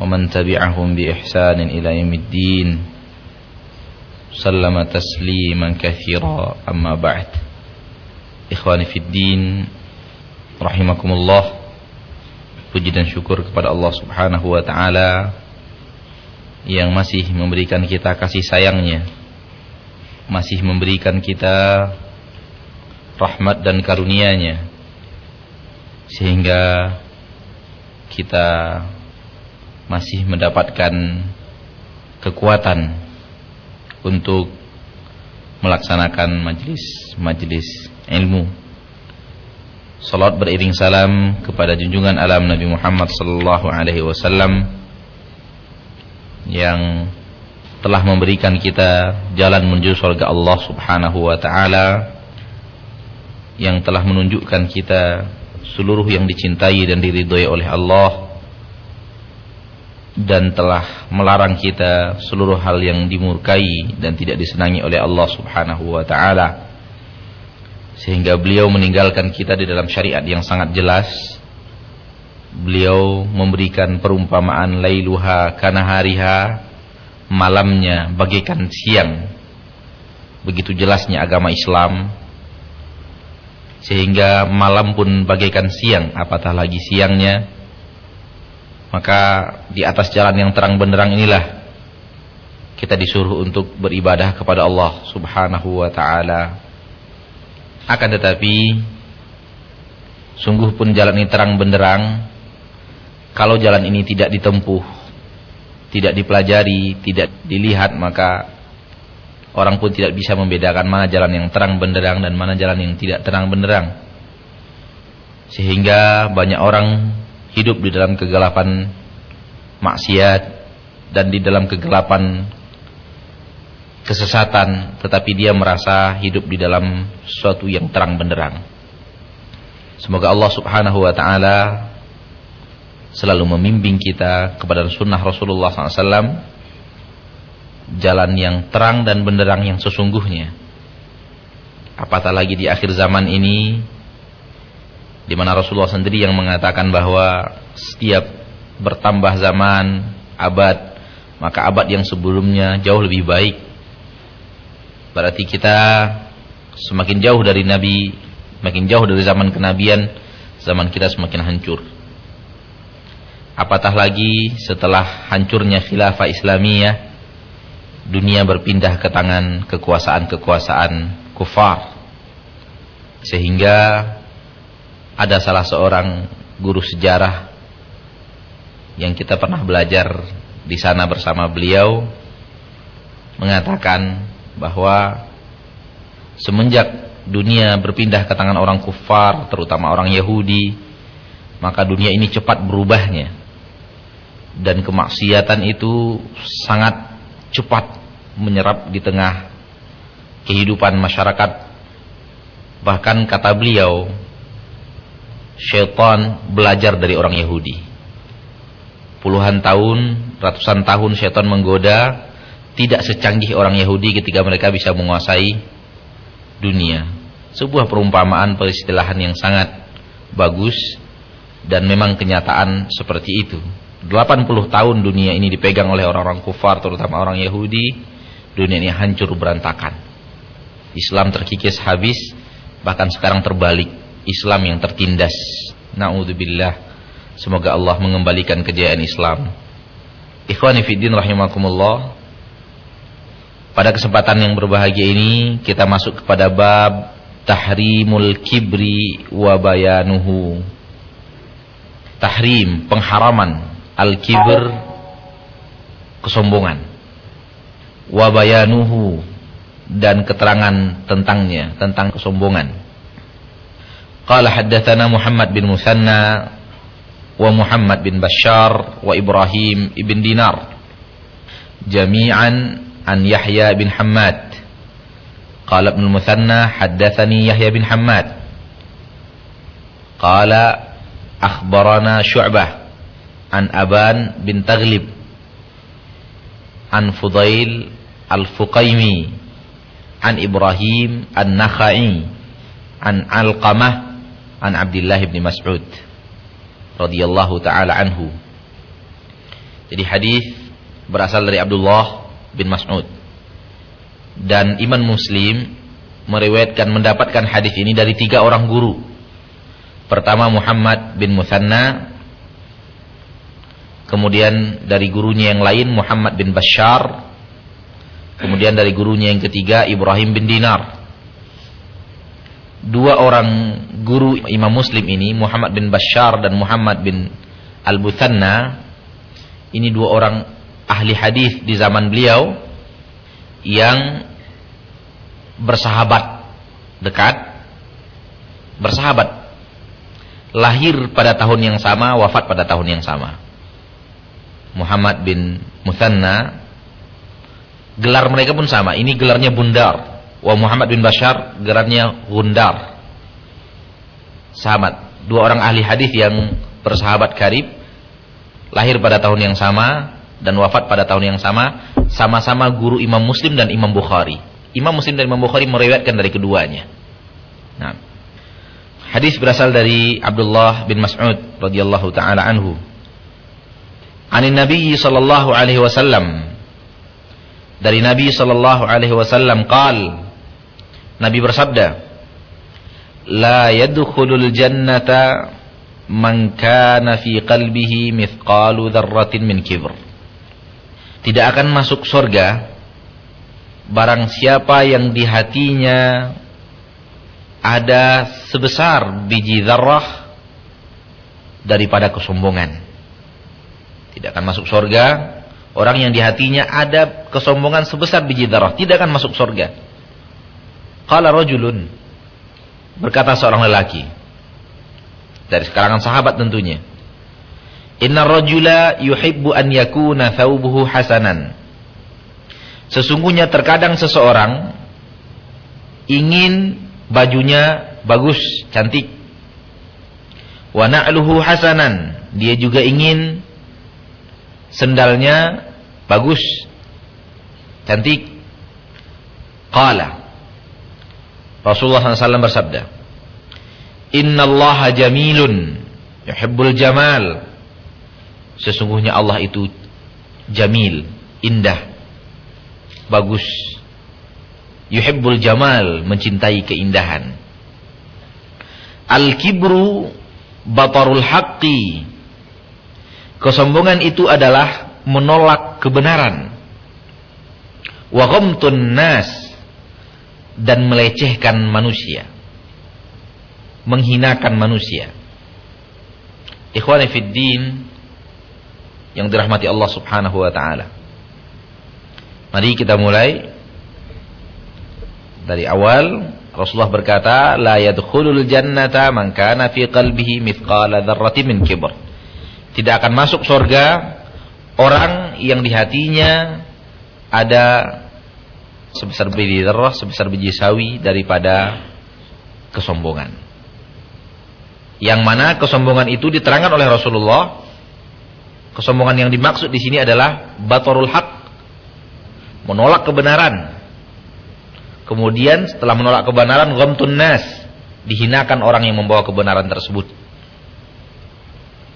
ومن تبعهم بإحسان إلى يوم الدين سلم تسليما كثيرا أما بعد إخواني في الدين رحمكم الله puji dan syukur kepada Allah Subhanahu wa taala yang masih memberikan kita kasih sayangnya masih memberikan kita rahmat dan karunia-Nya sehingga kita masih mendapatkan kekuatan untuk melaksanakan majlis-majlis ilmu. Salat beriring salam kepada junjungan alam Nabi Muhammad sallallahu alaihi wasallam yang telah memberikan kita jalan menuju surga Allah Subhanahu wa taala yang telah menunjukkan kita seluruh yang dicintai dan diridhoi oleh Allah dan telah melarang kita seluruh hal yang dimurkai dan tidak disenangi oleh Allah Subhanahu wa taala. Sehingga beliau meninggalkan kita di dalam syariat yang sangat jelas. Beliau memberikan perumpamaan lailuha kanahariha malamnya bagaikan siang. Begitu jelasnya agama Islam. Sehingga malam pun bagaikan siang, apatah lagi siangnya maka di atas jalan yang terang benderang inilah kita disuruh untuk beribadah kepada Allah Subhanahu wa taala. Akan tetapi sungguh pun jalan ini terang benderang kalau jalan ini tidak ditempuh, tidak dipelajari, tidak dilihat maka orang pun tidak bisa membedakan mana jalan yang terang benderang dan mana jalan yang tidak terang benderang. Sehingga banyak orang hidup di dalam kegelapan maksiat dan di dalam kegelapan kesesatan tetapi dia merasa hidup di dalam sesuatu yang terang benderang. Semoga Allah subhanahu wa ta'ala selalu membimbing kita kepada sunnah Rasulullah SAW jalan yang terang dan benderang yang sesungguhnya. Apatah lagi di akhir zaman ini di mana Rasulullah sendiri yang mengatakan bahwa setiap bertambah zaman, abad, maka abad yang sebelumnya jauh lebih baik. Berarti kita semakin jauh dari Nabi, semakin jauh dari zaman kenabian, zaman kita semakin hancur. Apatah lagi setelah hancurnya khilafah Islamiyah, dunia berpindah ke tangan kekuasaan-kekuasaan kufar. Sehingga ada salah seorang guru sejarah yang kita pernah belajar di sana bersama beliau mengatakan bahwa semenjak dunia berpindah ke tangan orang kufar terutama orang Yahudi maka dunia ini cepat berubahnya. Dan kemaksiatan itu sangat cepat menyerap di tengah kehidupan masyarakat. Bahkan kata beliau syaitan belajar dari orang Yahudi. Puluhan tahun, ratusan tahun syaitan menggoda, tidak secanggih orang Yahudi ketika mereka bisa menguasai dunia. Sebuah perumpamaan peristilahan yang sangat bagus dan memang kenyataan seperti itu. 80 tahun dunia ini dipegang oleh orang-orang kufar terutama orang Yahudi, dunia ini hancur berantakan. Islam terkikis habis, bahkan sekarang terbalik Islam yang tertindas. Nauzubillah. Semoga Allah mengembalikan kejayaan Islam. Ikhwani fiddin rahimakumullah. Pada kesempatan yang berbahagia ini kita masuk kepada bab tahrimul kibri wa bayanuhu. Tahrim, pengharaman al-kibr kesombongan. Wa bayanuhu dan keterangan tentangnya, tentang kesombongan. قال حدثنا محمد بن مثنى ومحمد بن بشار وإبراهيم بن دينار جميعا عن يحيى بن حماد. قال ابن المثنى حدثني يحيى بن حماد. قال أخبرنا شعبة عن أبان بن تغلب عن فضيل الفقيمي عن إبراهيم النخعي عن علقمة an Abdullah bin Mas'ud radhiyallahu taala anhu. Jadi hadis berasal dari Abdullah bin Mas'ud. Dan Iman Muslim meriwayatkan mendapatkan hadis ini dari tiga orang guru. Pertama Muhammad bin Musanna, kemudian dari gurunya yang lain Muhammad bin Bashar, kemudian dari gurunya yang ketiga Ibrahim bin Dinar dua orang guru Imam Muslim ini Muhammad bin Bashar dan Muhammad bin Al-Buthanna ini dua orang ahli hadis di zaman beliau yang bersahabat dekat bersahabat. Lahir pada tahun yang sama wafat pada tahun yang sama. Muhammad bin Muthanna gelar mereka pun sama. Ini gelarnya Bundar Wa Muhammad bin Bashar gerannya Gundar. Sahabat, dua orang ahli hadis yang bersahabat karib lahir pada tahun yang sama dan wafat pada tahun yang sama, sama-sama guru Imam Muslim dan Imam Bukhari. Imam Muslim dan Imam Bukhari meriwayatkan dari keduanya. Nah, hadis berasal dari Abdullah bin Mas'ud radhiyallahu taala anhu. Anin Nabi sallallahu alaihi wasallam dari Nabi sallallahu alaihi wasallam qal Nabi bersabda, "La jannata man kana fi qalbihi mithqalu min kibr." Tidak akan masuk surga barang siapa yang di hatinya ada sebesar biji zarrah daripada kesombongan. Tidak akan masuk surga orang yang di hatinya ada kesombongan sebesar biji zarrah, tidak akan masuk surga. Qala rajulun berkata seorang lelaki dari kalangan sahabat tentunya. Inna rajula yuhibbu an yakuna thawbuhu hasanan. Sesungguhnya terkadang seseorang ingin bajunya bagus, cantik. Wa na'luhu hasanan. Dia juga ingin sendalnya bagus, cantik. Qala Rasulullah SAW bersabda, Inna Allah jamilun, yuhibbul jamal. Sesungguhnya Allah itu jamil, indah, bagus. Yuhibbul jamal, mencintai keindahan. Al-kibru batarul haqqi. Kesombongan itu adalah menolak kebenaran. Wa ghamtun nas dan melecehkan manusia. Menghinakan manusia. Ikhwani din yang dirahmati Allah Subhanahu wa taala. Mari kita mulai dari awal Rasulullah berkata la yadkhulul jannata man kana fi qalbihi mithqala dzarratin min kibr. Tidak akan masuk surga orang yang di hatinya ada sebesar biji darah, sebesar biji sawi daripada kesombongan. Yang mana kesombongan itu diterangkan oleh Rasulullah. Kesombongan yang dimaksud di sini adalah batorul haq, menolak kebenaran. Kemudian setelah menolak kebenaran, ghamtun nas, dihinakan orang yang membawa kebenaran tersebut.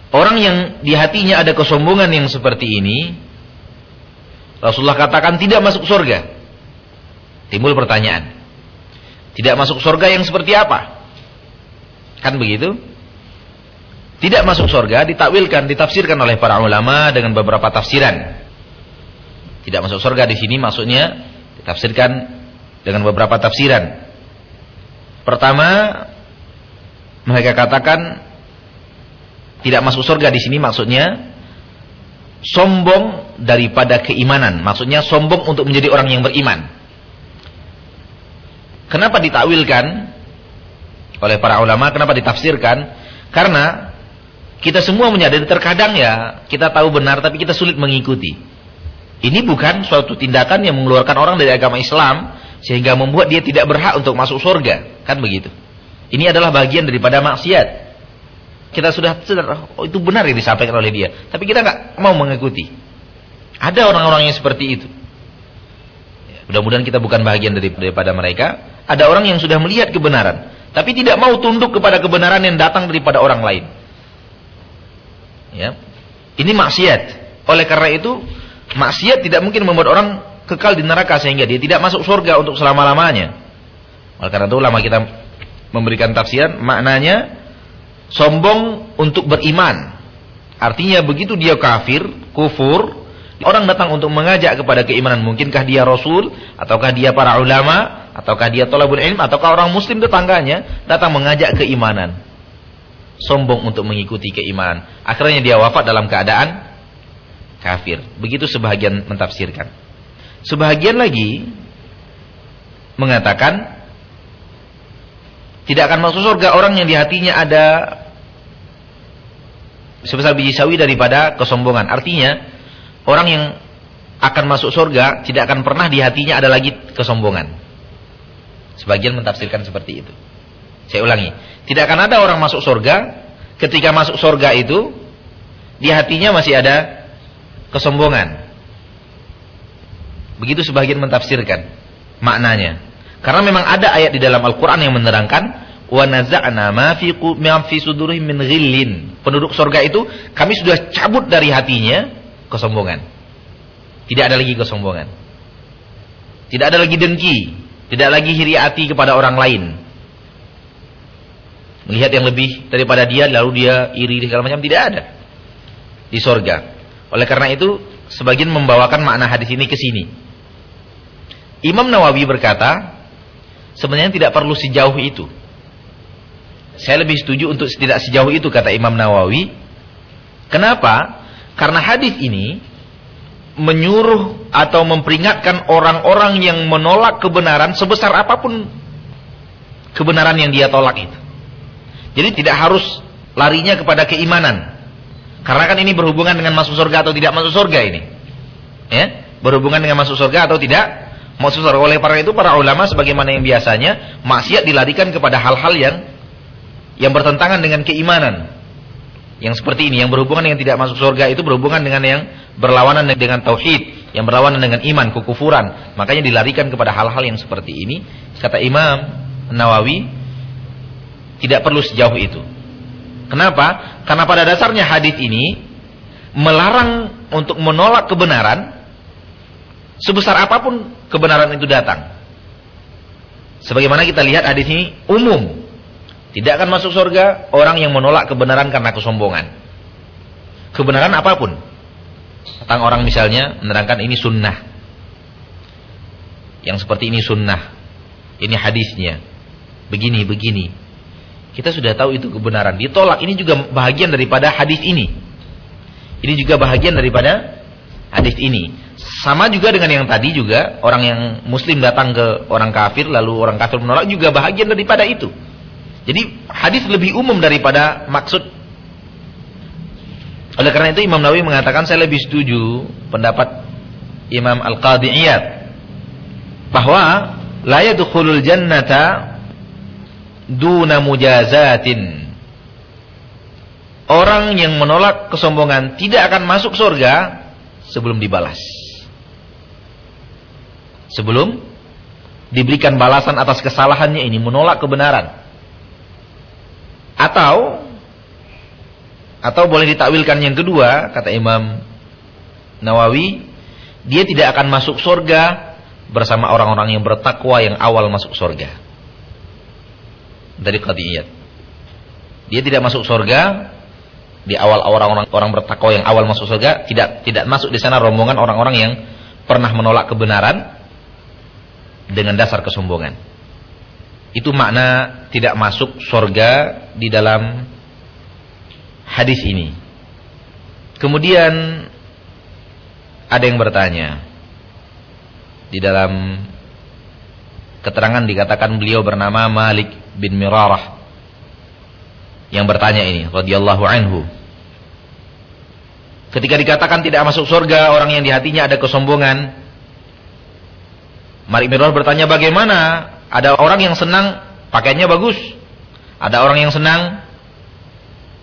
Orang yang di hatinya ada kesombongan yang seperti ini, Rasulullah katakan tidak masuk surga. Timbul pertanyaan. Tidak masuk surga yang seperti apa? Kan begitu? Tidak masuk surga ditakwilkan, ditafsirkan oleh para ulama dengan beberapa tafsiran. Tidak masuk surga di sini maksudnya ditafsirkan dengan beberapa tafsiran. Pertama, mereka katakan tidak masuk surga di sini maksudnya sombong daripada keimanan. Maksudnya sombong untuk menjadi orang yang beriman. Kenapa ditakwilkan oleh para ulama? Kenapa ditafsirkan? Karena Kita semua menyadari terkadang ya kita tahu benar tapi kita sulit mengikuti. Ini bukan suatu tindakan yang mengeluarkan orang dari agama Islam sehingga membuat dia tidak berhak untuk masuk surga, kan begitu. Ini adalah bagian daripada maksiat. Kita sudah sadar, oh itu benar yang disampaikan oleh dia, tapi kita nggak mau mengikuti. Ada orang-orang yang seperti itu. Mudah-mudahan kita bukan bagian daripada mereka. Ada orang yang sudah melihat kebenaran, tapi tidak mau tunduk kepada kebenaran yang datang daripada orang lain. Ya. Ini maksiat. Oleh karena itu, maksiat tidak mungkin membuat orang kekal di neraka sehingga dia tidak masuk surga untuk selama-lamanya. Oleh karena itu lama kita memberikan tafsiran maknanya sombong untuk beriman. Artinya begitu dia kafir, kufur, orang datang untuk mengajak kepada keimanan. Mungkinkah dia rasul ataukah dia para ulama ataukah dia tolabul ilm ataukah orang muslim tetangganya datang mengajak keimanan sombong untuk mengikuti keimanan. Akhirnya dia wafat dalam keadaan kafir. Begitu sebahagian mentafsirkan. Sebahagian lagi mengatakan tidak akan masuk surga orang yang di hatinya ada sebesar biji sawi daripada kesombongan. Artinya orang yang akan masuk surga tidak akan pernah di hatinya ada lagi kesombongan. Sebagian mentafsirkan seperti itu. Saya ulangi, tidak akan ada orang masuk surga ketika masuk surga itu di hatinya masih ada kesombongan. Begitu sebagian mentafsirkan maknanya. Karena memang ada ayat di dalam Al-Qur'an yang menerangkan wa naza'na ma fi ma min ghillin. Penduduk surga itu kami sudah cabut dari hatinya kesombongan. Tidak ada lagi kesombongan. Tidak ada lagi dengki, tidak lagi hiri hati kepada orang lain melihat yang lebih daripada dia lalu dia iri segala macam tidak ada di sorga. Oleh karena itu sebagian membawakan makna hadis ini ke sini. Imam Nawawi berkata sebenarnya tidak perlu sejauh itu. Saya lebih setuju untuk tidak sejauh itu kata Imam Nawawi. Kenapa? Karena hadis ini menyuruh atau memperingatkan orang-orang yang menolak kebenaran sebesar apa pun kebenaran yang dia tolak itu. Jadi tidak harus larinya kepada keimanan. Karena kan ini berhubungan dengan masuk surga atau tidak masuk surga ini. Ya, berhubungan dengan masuk surga atau tidak masuk surga. Oleh para itu para ulama sebagaimana yang biasanya maksiat dilarikan kepada hal-hal yang yang bertentangan dengan keimanan. Yang seperti ini yang berhubungan dengan tidak masuk surga itu berhubungan dengan yang berlawanan dengan tauhid, yang berlawanan dengan iman, kekufuran. Makanya dilarikan kepada hal-hal yang seperti ini. Kata Imam Nawawi, tidak perlu sejauh itu. Kenapa? Karena pada dasarnya hadis ini melarang untuk menolak kebenaran sebesar apa pun kebenaran itu datang. Sebagaimana kita lihat hadis ini umum. Tidak akan masuk surga orang yang menolak kebenaran karena kesombongan. Kebenaran apa pun. Tentang orang misalnya menerangkan ini sunnah. Yang seperti ini sunnah. Ini hadisnya. Begini, begini. Kita sudah tahu itu kebenaran. Ditolak ini juga bahagian daripada hadis ini. Ini juga bahagian daripada hadis ini. Sama juga dengan yang tadi juga orang yang muslim datang ke orang kafir lalu orang kafir menolak juga bahagian daripada itu. Jadi hadis lebih umum daripada maksud. Oleh karena itu Imam Nawawi mengatakan saya lebih setuju pendapat Imam Al-Qadhi Iyad bahwa la yadkhulul jannata duna mujazatin. Orang yang menolak kesombongan tidak akan masuk surga sebelum dibalas. Sebelum diberikan balasan atas kesalahannya ini menolak kebenaran. Atau atau boleh ditakwilkan yang kedua kata Imam Nawawi, dia tidak akan masuk surga bersama orang-orang yang bertakwa yang awal masuk surga dari qadiyat. Dia tidak masuk surga di awal-awal orang orang bertakwa yang awal masuk surga tidak tidak masuk di sana rombongan orang-orang yang pernah menolak kebenaran dengan dasar kesombongan. Itu makna tidak masuk surga di dalam hadis ini. Kemudian ada yang bertanya di dalam keterangan dikatakan beliau bernama Malik bin Mirarah yang bertanya ini radhiyallahu anhu Ketika dikatakan tidak masuk surga orang yang di hatinya ada kesombongan. Mari Mirwah bertanya bagaimana? Ada orang yang senang pakaiannya bagus. Ada orang yang senang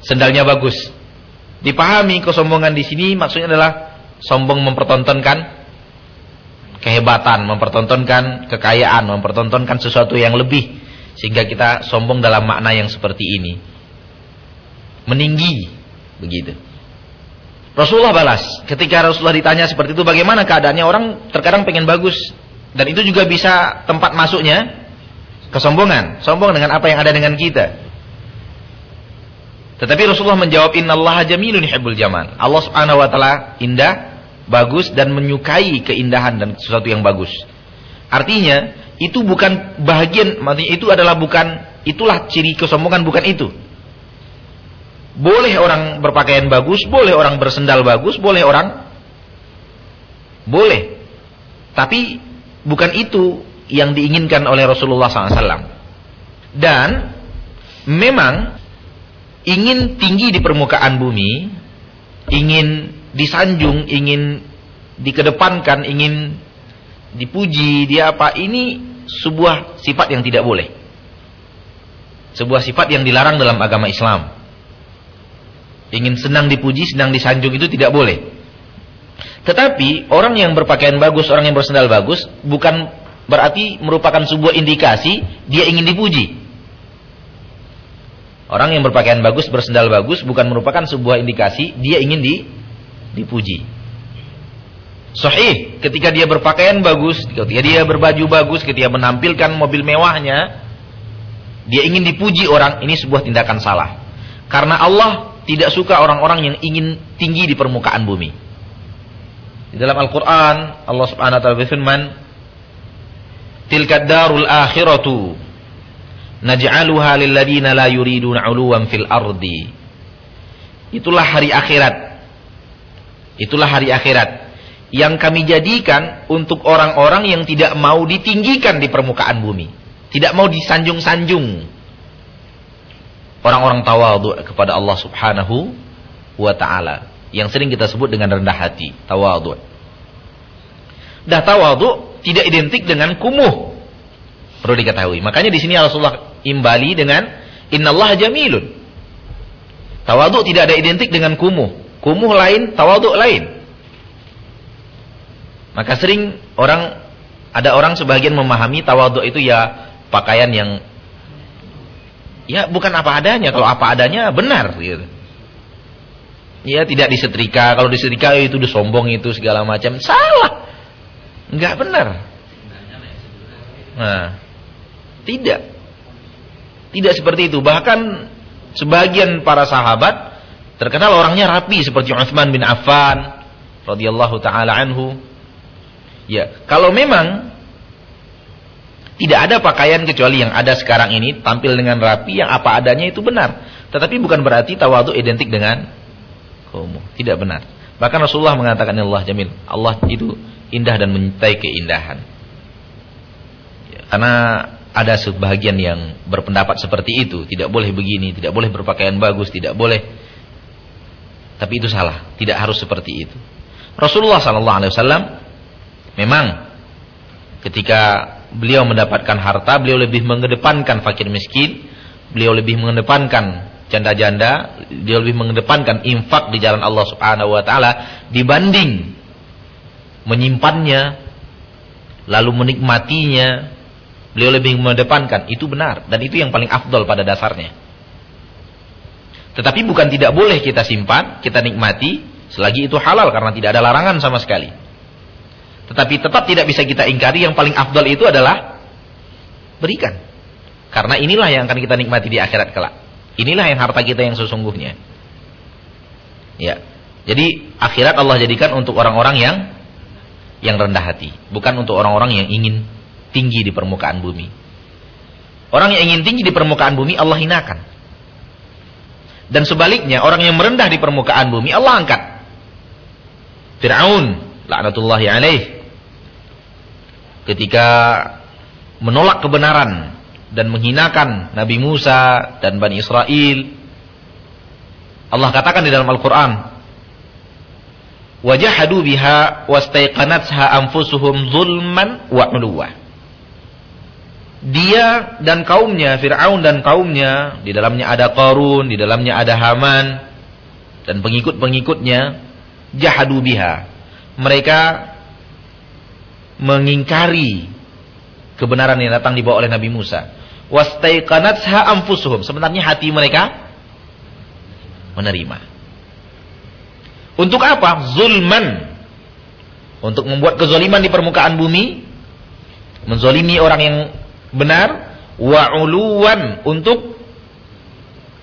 sendalnya bagus. Dipahami kesombongan di sini maksudnya adalah sombong mempertontonkan kehebatan, mempertontonkan kekayaan, mempertontonkan sesuatu yang lebih sehingga kita sombong dalam makna yang seperti ini. Meninggi begitu. Rasulullah balas. Ketika Rasulullah ditanya seperti itu, bagaimana keadaannya orang terkadang pengen bagus. Dan itu juga bisa tempat masuknya kesombongan. Sombong dengan apa yang ada dengan kita. Tetapi Rasulullah menjawab, Inna Allah jamilun hibbul jamal. Allah subhanahu wa ta'ala indah, bagus, dan menyukai keindahan dan sesuatu yang bagus. Artinya, itu bukan bagian, maksudnya itu adalah bukan, itulah ciri kesombongan, bukan itu. Boleh orang berpakaian bagus, boleh orang bersendal bagus, boleh orang boleh. Tapi bukan itu yang diinginkan oleh Rasulullah SAW. Dan memang ingin tinggi di permukaan bumi, ingin disanjung, ingin dikedepankan, ingin dipuji, dia apa? Ini sebuah sifat yang tidak boleh. Sebuah sifat yang dilarang dalam agama Islam. Ingin senang dipuji, senang disanjung itu tidak boleh. Tetapi orang yang berpakaian bagus, orang yang bersandal bagus, bukan berarti merupakan sebuah indikasi dia ingin dipuji. Orang yang berpakaian bagus, bersandal bagus, bukan merupakan sebuah indikasi dia ingin di, dipuji. Sahih, ketika dia berpakaian bagus, ketika dia berbaju bagus, ketika menampilkan mobil mewahnya, dia ingin dipuji orang, ini sebuah tindakan salah. Karena Allah tidak suka orang-orang yang ingin tinggi di permukaan bumi. Di dalam Al-Qur'an Allah Subhanahu wa taala berfirman, "Tilka darul akhiratu naj'aluha lil ladina la yuriduna 'uluwan fil ardi." Itulah hari akhirat. Itulah hari akhirat yang kami jadikan untuk orang-orang yang tidak mau ditinggikan di permukaan bumi, tidak mau disanjung-sanjung orang-orang tawadhu kepada Allah Subhanahu wa taala yang sering kita sebut dengan rendah hati, tawadhu. Dah tawadhu tidak identik dengan kumuh. Perlu diketahui. Makanya di sini Rasulullah imbali dengan innallaha jamilun. Tawadhu tidak ada identik dengan kumuh. Kumuh lain, tawadhu lain. Maka sering orang ada orang sebagian memahami tawadhu itu ya pakaian yang Ya bukan apa adanya. Kalau apa adanya benar gitu. Ya tidak disetrika. Kalau disetrika itu udah sombong itu segala macam. Salah. Enggak benar. Nah, tidak. Tidak seperti itu. Bahkan sebagian para sahabat terkenal orangnya rapi seperti Utsman bin Affan radhiyallahu taala anhu. Ya, kalau memang tidak ada pakaian kecuali yang ada sekarang ini tampil dengan rapi yang apa adanya itu benar. Tetapi bukan berarti tawadu identik dengan kumuh. Tidak benar. Bahkan Rasulullah mengatakan Allah jamil. Allah itu indah dan menyintai keindahan. Karena ada sebagian yang berpendapat seperti itu, tidak boleh begini, tidak boleh berpakaian bagus, tidak boleh. Tapi itu salah, tidak harus seperti itu. Rasulullah sallallahu alaihi wasallam memang ketika beliau mendapatkan harta, beliau lebih mengedepankan fakir miskin, beliau lebih mengedepankan janda-janda, beliau lebih mengedepankan infak di jalan Allah Subhanahu wa taala dibanding menyimpannya lalu menikmatinya. Beliau lebih mengedepankan itu benar dan itu yang paling afdol pada dasarnya. Tetapi bukan tidak boleh kita simpan, kita nikmati selagi itu halal karena tidak ada larangan sama sekali. Tetapi tetap tidak bisa kita ingkari yang paling afdal itu adalah berikan. Karena inilah yang akan kita nikmati di akhirat kelak. Inilah yang harta kita yang sesungguhnya. Ya. Jadi akhirat Allah jadikan untuk orang-orang yang yang rendah hati, bukan untuk orang-orang yang ingin tinggi di permukaan bumi. Orang yang ingin tinggi di permukaan bumi Allah hinakan. Dan sebaliknya orang yang merendah di permukaan bumi Allah angkat. Fir'aun laknatullahi alaih ketika menolak kebenaran dan menghinakan Nabi Musa dan Bani Israel. Allah katakan di dalam Al-Quran, wajahadu biha wastaiqanatha anfusuhum zulman wa 'uluwa. Dia dan kaumnya, Firaun dan kaumnya, di dalamnya ada Qarun, di dalamnya ada Haman dan pengikut-pengikutnya jahadu biha. Mereka mengingkari kebenaran yang datang dibawa oleh Nabi Musa. Wastaiqanatha anfusuhum. Sebenarnya hati mereka menerima. Untuk apa? Zulman. Untuk membuat kezoliman di permukaan bumi. Menzolimi orang yang benar. Wa'uluwan. Untuk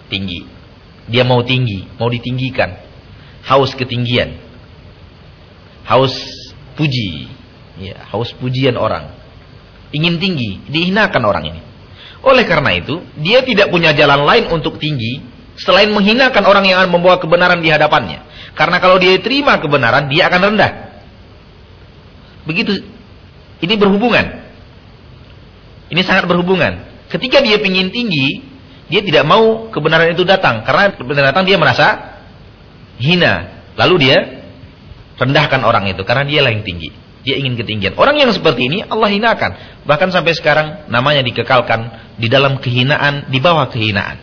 tinggi. Dia mau tinggi. Mau ditinggikan. Haus ketinggian. Haus puji. Ya, haus pujian orang. Ingin tinggi. Dihinakan orang ini. Oleh karena itu, dia tidak punya jalan lain untuk tinggi selain menghinakan orang yang membawa kebenaran di hadapannya. Karena kalau dia terima kebenaran, dia akan rendah. Begitu. Ini berhubungan. Ini sangat berhubungan. Ketika dia ingin tinggi, dia tidak mau kebenaran itu datang. Karena kebenaran datang dia merasa hina. Lalu dia rendahkan orang itu. Karena dia yang tinggi. Dia ingin ketinggian. Orang yang seperti ini Allah hinakan. Bahkan sampai sekarang namanya dikekalkan di dalam kehinaan, di bawah kehinaan.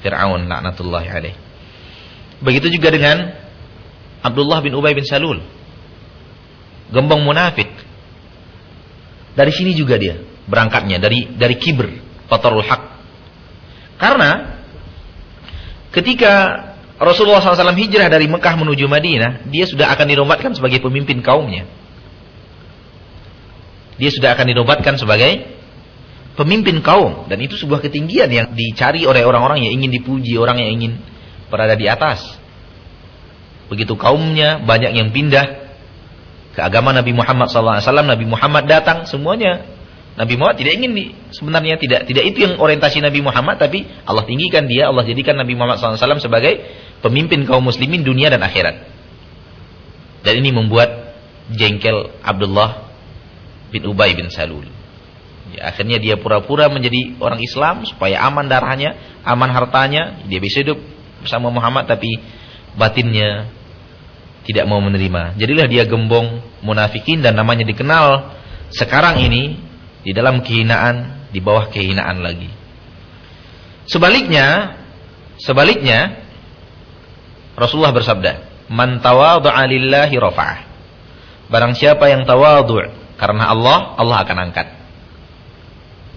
Fir'aun laknatullahi alaih. Begitu juga dengan Abdullah bin Ubay bin Salul. Gembong munafik. Dari sini juga dia berangkatnya dari dari kibr, fatarul haq. Karena ketika Rasulullah SAW hijrah dari Mekah menuju Madinah, dia sudah akan dinobatkan sebagai pemimpin kaumnya. Dia sudah akan dinobatkan sebagai pemimpin kaum dan itu sebuah ketinggian yang dicari oleh orang-orang yang ingin dipuji, orang yang ingin berada di atas. Begitu kaumnya banyak yang pindah ke agama Nabi Muhammad SAW. Nabi Muhammad datang semuanya. Nabi Muhammad tidak ingin di, sebenarnya tidak tidak itu yang orientasi Nabi Muhammad tapi Allah tinggikan dia Allah jadikan Nabi Muhammad SAW sebagai pemimpin kaum muslimin dunia dan akhirat. Dan ini membuat jengkel Abdullah bin Ubay bin Salul. Ya, akhirnya dia pura-pura menjadi orang Islam supaya aman darahnya, aman hartanya, dia bisa hidup bersama Muhammad tapi batinnya tidak mau menerima. Jadilah dia gembong munafikin dan namanya dikenal sekarang ini di dalam kehinaan, di bawah kehinaan lagi. Sebaliknya, sebaliknya Rasulullah bersabda, "Man tawadha'a lillahi rafa'ah." Barang siapa yang tawadhu' karena Allah, Allah akan angkat.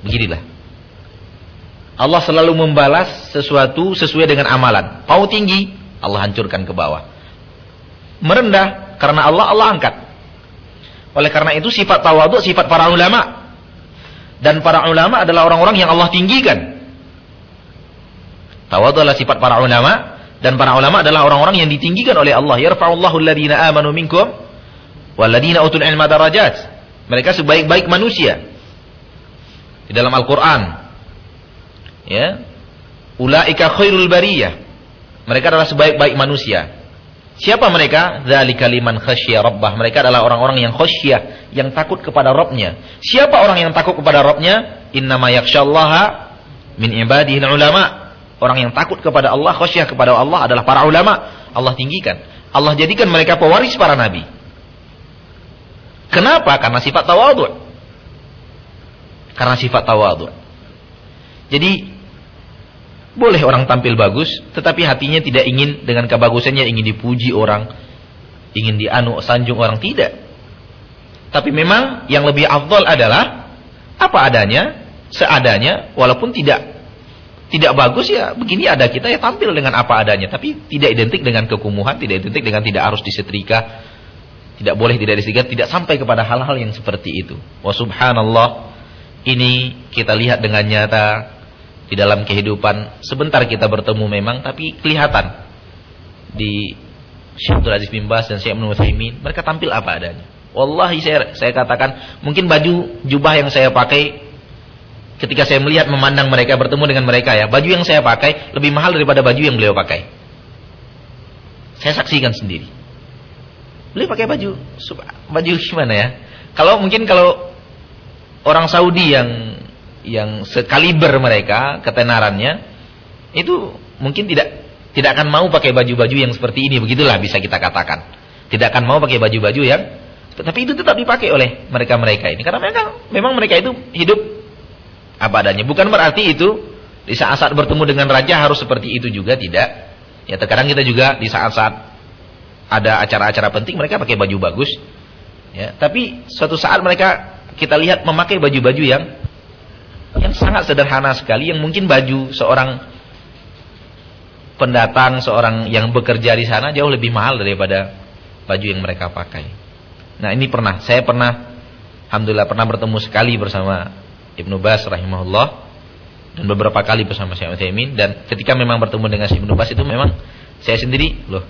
Beginilah. Allah selalu membalas sesuatu sesuai dengan amalan. Mau tinggi, Allah hancurkan ke bawah. Merendah karena Allah Allah angkat. Oleh karena itu sifat tawadhu sifat para ulama. Dan para ulama adalah orang-orang yang Allah tinggikan. Tawadhu adalah sifat para ulama dan para ulama adalah orang-orang yang ditinggikan oleh Allah. Yarfa'ullahu alladhina amanu minkum walladhina utul ilma darajat. Mereka sebaik-baik manusia. Di dalam Al-Qur'an ya. Ulaika khairul bariyah. Mereka adalah sebaik-baik manusia. Siapa mereka? Dzalika liman khasyya rabbah. Mereka adalah orang-orang yang khasyah yang takut kepada Rabbnya. Siapa orang yang takut kepada Rabbnya? Innama yakhsyallaha min ibadihi ulama orang yang takut kepada Allah khasyah kepada Allah adalah para ulama. Allah tinggikan. Allah jadikan mereka pewaris para nabi. Kenapa? Karena sifat tawadhu. Karena sifat tawadhu. Jadi boleh orang tampil bagus, tetapi hatinya tidak ingin dengan kebagusannya ingin dipuji orang, ingin dianu sanjung orang tidak. Tapi memang yang lebih afdol adalah apa adanya, seadanya, walaupun tidak tidak bagus ya begini ada kita ya tampil dengan apa adanya, tapi tidak identik dengan kekumuhan, tidak identik dengan tidak harus disetrika, tidak boleh tidak disetrika, tidak sampai kepada hal-hal yang seperti itu. Wa subhanallah, ini kita lihat dengan nyata di dalam kehidupan sebentar kita bertemu memang tapi kelihatan di Syekh Abdul Aziz bin Bas dan Syekh Ibnu Utsaimin mereka tampil apa adanya. Wallahi saya saya katakan mungkin baju jubah yang saya pakai ketika saya melihat memandang mereka bertemu dengan mereka ya, baju yang saya pakai lebih mahal daripada baju yang beliau pakai. Saya saksikan sendiri. Beliau pakai baju baju gimana ya? Kalau mungkin kalau orang Saudi yang yang sekaliber mereka ketenarannya itu mungkin tidak tidak akan mau pakai baju-baju yang seperti ini begitulah bisa kita katakan Tidak akan mau pakai baju-baju yang tapi itu tetap dipakai oleh mereka-mereka ini karena mereka memang mereka itu hidup apa adanya. Bukan berarti itu di saat-saat bertemu dengan raja harus seperti itu juga tidak. Ya terkadang kita juga di saat-saat ada acara-acara penting mereka pakai baju bagus. Ya, tapi suatu saat mereka kita lihat memakai baju-baju yang yang sangat sederhana sekali yang mungkin baju seorang pendatang, seorang yang bekerja di sana jauh lebih mahal daripada baju yang mereka pakai. Nah, ini pernah saya pernah alhamdulillah pernah bertemu sekali bersama Ibnu Bas rahimahullah dan beberapa kali bersama Syekh Utsaimin dan ketika memang bertemu dengan Syekh Ibnu Bas itu memang saya sendiri loh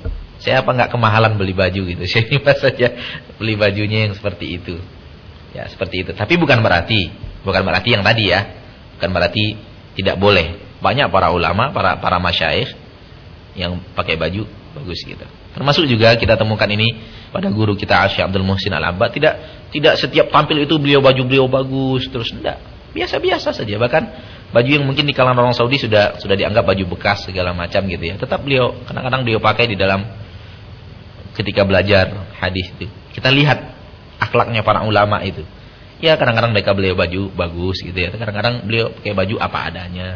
saya apa nggak kemahalan beli baju? gitu. Ibnu Bas saja beli bajunya yang seperti itu. Ya seperti itu. Tapi bukan berarti bukan berarti yang tadi ya. Bukan berarti tidak boleh. Banyak para ulama para para masyayikh yang pakai baju bagus gitu. Termasuk juga kita temukan ini pada guru kita Syekh Abdul Muhsin Al-Abbad tidak tidak setiap tampil itu beliau baju beliau bagus terus. Enggak biasa-biasa saja. Bahkan baju yang mungkin di kalangan orang Saudi sudah sudah dianggap baju bekas segala macam gitu ya. Tetap beliau kadang-kadang beliau pakai di dalam ketika belajar hadis itu. Kita lihat akhlaknya para ulama itu ya kadang-kadang mereka beliau baju bagus gitu ya kadang-kadang beliau pakai baju apa adanya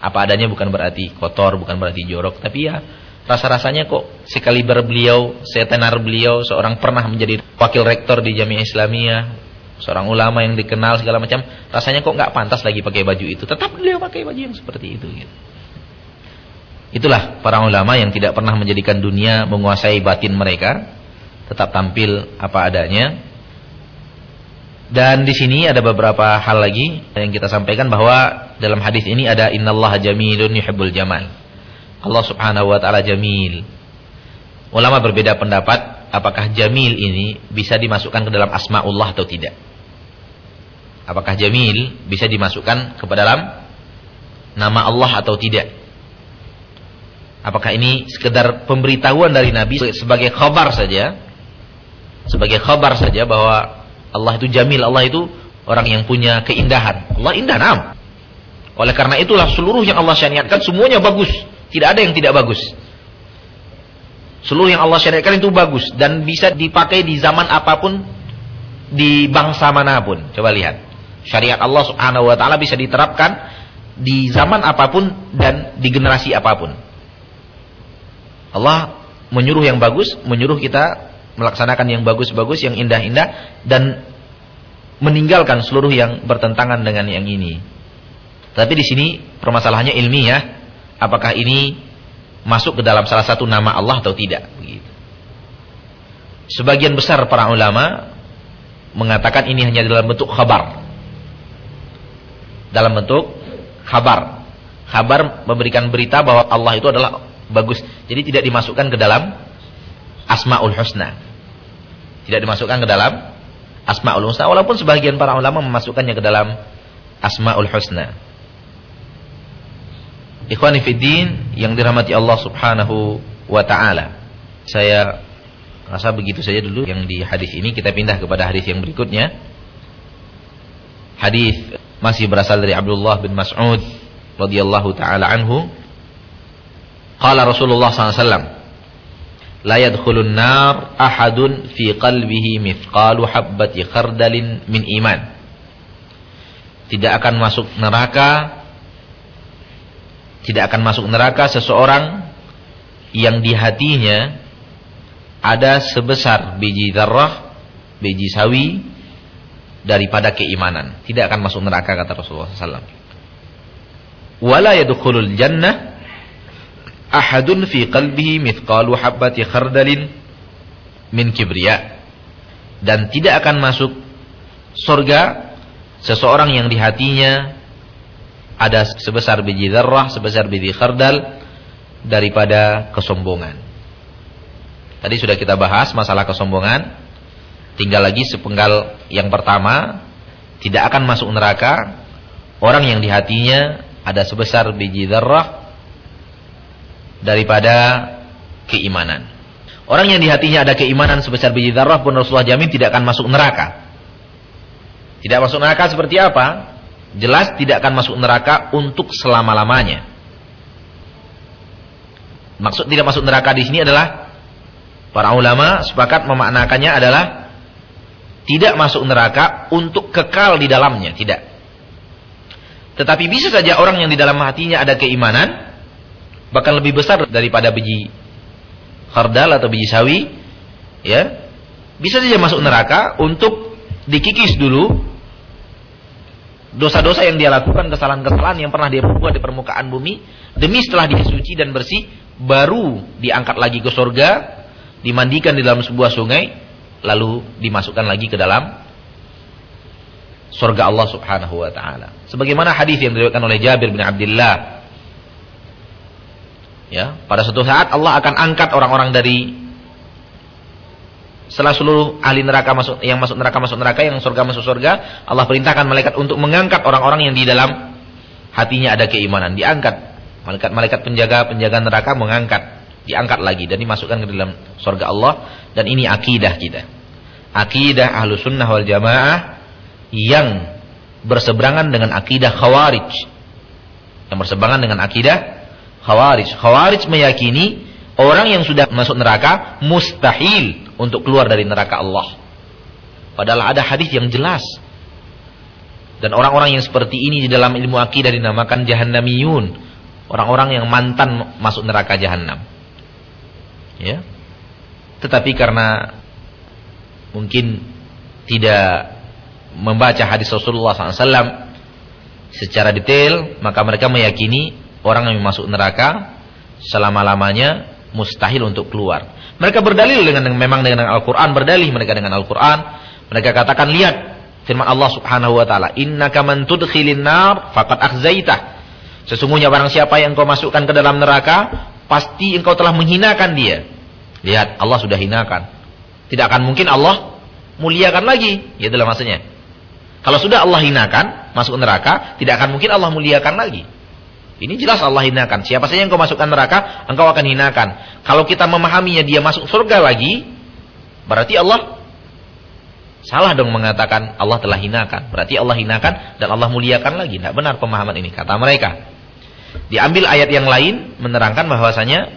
apa adanya bukan berarti kotor bukan berarti jorok tapi ya rasa-rasanya kok sekali beliau setenar beliau seorang pernah menjadi wakil rektor di Jamiah Islamiyah seorang ulama yang dikenal segala macam, rasanya kok nggak pantas lagi pakai baju itu. Tetap beliau pakai baju yang seperti itu. Gitu. Itulah para ulama yang tidak pernah menjadikan dunia menguasai batin mereka, tetap tampil apa adanya. Dan di sini ada beberapa hal lagi yang kita sampaikan bahwa dalam hadis ini ada innallaha jamilun yuhibbul jamal. Allah Subhanahu wa taala jamil. Ulama berbeda pendapat apakah jamil ini bisa dimasukkan ke dalam asmaullah atau tidak. Apakah jamil bisa dimasukkan ke dalam nama Allah atau tidak? Apakah ini sekedar pemberitahuan dari Nabi sebagai khabar saja? Sebagai khabar saja bahwa Allah itu jamil, Allah itu orang yang punya keindahan. Allah indah, nam. Oleh karena itulah seluruh yang Allah syariatkan semuanya bagus. Tidak ada yang tidak bagus. Seluruh yang Allah syariatkan itu bagus dan bisa dipakai di zaman apa pun, di bangsa mana pun. Coba lihat. Syariat Allah Subhanahu wa taala bisa diterapkan di zaman apa pun dan di generasi apa pun. Allah menyuruh yang bagus, menyuruh kita melaksanakan yang bagus-bagus, yang indah-indah dan meninggalkan seluruh yang bertentangan dengan yang ini. Tapi di sini permasalahannya ilmiah, apakah ini masuk ke dalam salah satu nama Allah atau tidak begitu. Sebagian besar para ulama mengatakan ini hanya dalam bentuk khabar dalam bentuk kabar. Kabar memberikan berita bahwa Allah itu adalah bagus. Jadi tidak dimasukkan ke dalam Asmaul Husna. Tidak dimasukkan ke dalam Asmaul Husna walaupun sebagian para ulama memasukkannya ke dalam Asmaul Husna. Ikhwani fiddin yang dirahmati Allah Subhanahu wa taala. Saya rasa begitu saja dulu yang di hadis ini kita pindah kepada hadis yang berikutnya. Hadis masih berasal dari Abdullah bin Mas'ud radhiyallahu taala anhu qala Rasulullah SAW la yadkhulun nar ahadun fi qalbihi mithqalu habbati khardalin min iman tidak akan masuk neraka tidak akan masuk neraka seseorang yang di hatinya ada sebesar biji darah biji sawi daripada keimanan. Tidak akan masuk neraka kata Rasulullah SAW. Wala yadkhulul jannah ahadun fi qalbihi mithqalu habbati khardalin min kibriya. Dan tidak akan masuk surga seseorang yang di hatinya ada sebesar biji zarrah, sebesar biji khardal daripada kesombongan. Tadi sudah kita bahas masalah kesombongan Tinggal lagi sepenggal yang pertama tidak akan masuk neraka orang yang di hatinya ada sebesar biji darah daripada keimanan. Orang yang di hatinya ada keimanan sebesar biji darah pun Rasulullah jamin tidak akan masuk neraka. Tidak masuk neraka seperti apa? Jelas tidak akan masuk neraka untuk selama-lamanya. Maksud tidak masuk neraka di sini adalah Para ulama sepakat memaknakannya adalah tidak masuk neraka untuk kekal di dalamnya, tidak. Tetapi bisa saja orang yang di dalam hatinya ada keimanan bahkan lebih besar daripada biji khardal atau biji sawi, ya. Bisa saja masuk neraka untuk dikikis dulu dosa-dosa yang dia lakukan, kesalahan-kesalahan yang pernah dia buat di permukaan bumi, demi setelah dia suci dan bersih, baru diangkat lagi ke surga, dimandikan di dalam sebuah sungai, lalu dimasukkan lagi ke dalam surga Allah Subhanahu wa taala. Sebagaimana hadis yang diriwayatkan oleh Jabir bin Abdullah. Ya, pada suatu saat Allah akan angkat orang-orang dari setelah seluruh ahli neraka masuk yang masuk neraka masuk neraka, yang surga masuk surga, Allah perintahkan malaikat untuk mengangkat orang-orang yang di dalam hatinya ada keimanan, diangkat. Malaikat-malaikat penjaga penjaga neraka mengangkat, diangkat lagi dan dimasukkan ke dalam surga Allah dan ini akidah kita. Akidah ahlu sunnah wal jamaah yang berseberangan dengan akidah khawarij. Yang berseberangan dengan akidah khawarij. Khawarij meyakini Orang yang sudah masuk neraka mustahil untuk keluar dari neraka Allah. Padahal ada hadis yang jelas. Dan orang-orang yang seperti ini di dalam ilmu akidah dinamakan jahannamiyun. Orang-orang yang mantan masuk neraka jahanam. Ya. Tetapi karena mungkin tidak membaca hadis Rasulullah SAW secara detail, maka mereka meyakini orang yang masuk neraka selama-lamanya mustahil untuk keluar. Mereka berdalil dengan memang dengan Al-Qur'an, berdalih mereka dengan Al-Qur'an. Mereka katakan lihat firman Allah Subhanahu wa taala, "Innaka man tudkhilin nar faqad akhzaitah." Sesungguhnya barang siapa yang kau masukkan ke dalam neraka, pasti engkau telah menghinakan dia. Lihat, Allah sudah hinakan. Tidak akan mungkin Allah muliakan lagi, ya dalam maksudnya. Kalau sudah Allah hinakan, masuk neraka, tidak akan mungkin Allah muliakan lagi. Ini jelas Allah hinakan. Siapa saja yang kau masukkan neraka, engkau akan hinakan. Kalau kita memahaminya dia masuk surga lagi, berarti Allah salah dong mengatakan Allah telah hinakan. Berarti Allah hinakan dan Allah muliakan lagi. Tidak benar pemahaman ini kata mereka. Diambil ayat yang lain menerangkan bahwasanya